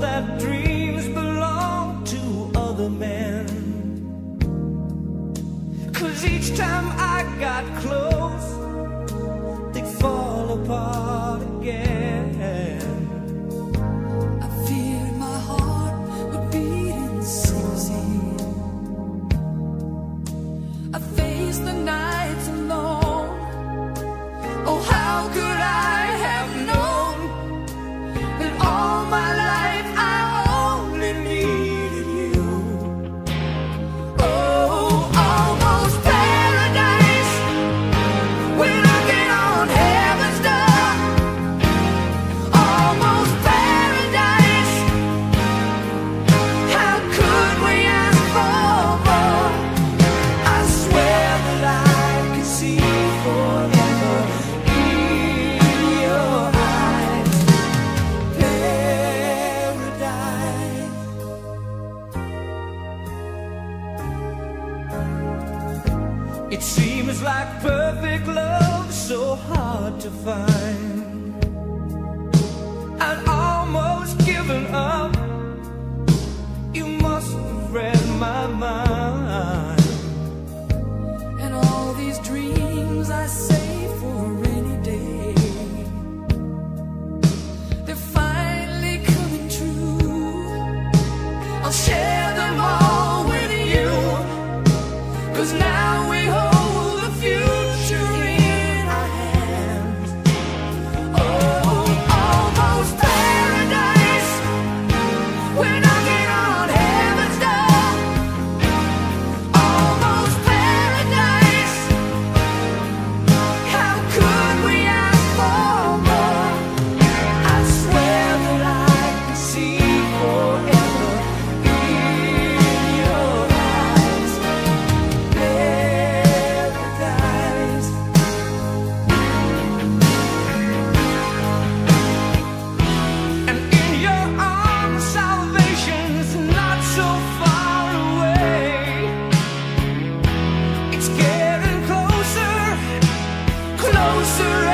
that dreams belong to other men. Cause each time I got close, they'd fall apart again. I feared my heart would beat in. I faced the nights It seems like perfect love so hard to find. I'd almost given up. You must have read my mind. And all these dreams I save for a rainy day. They're finally coming true. I'll share It's getting closer, closer.